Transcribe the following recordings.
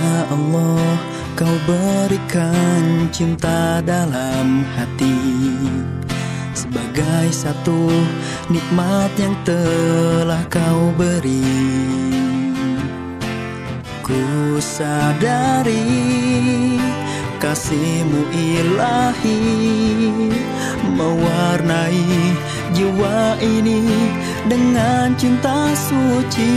Allah kau berikan cinta dalam hati Sebagai satu nikmat yang telah kau beri. Ku sadari kasihmu ilahi Mewarnai jiwa ini dengan cinta suci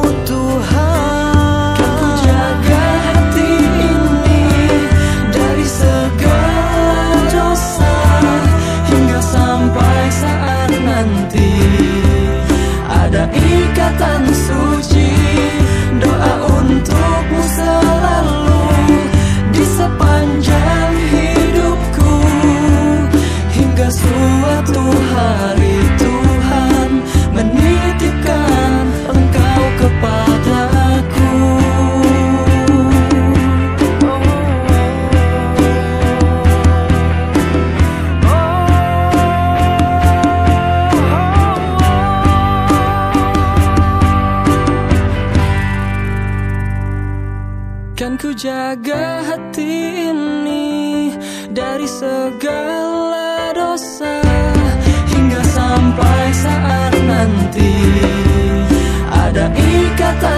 Dan ku jaga hati ini Dari segala dosa Hingga sampai saat nanti. Ada ikatan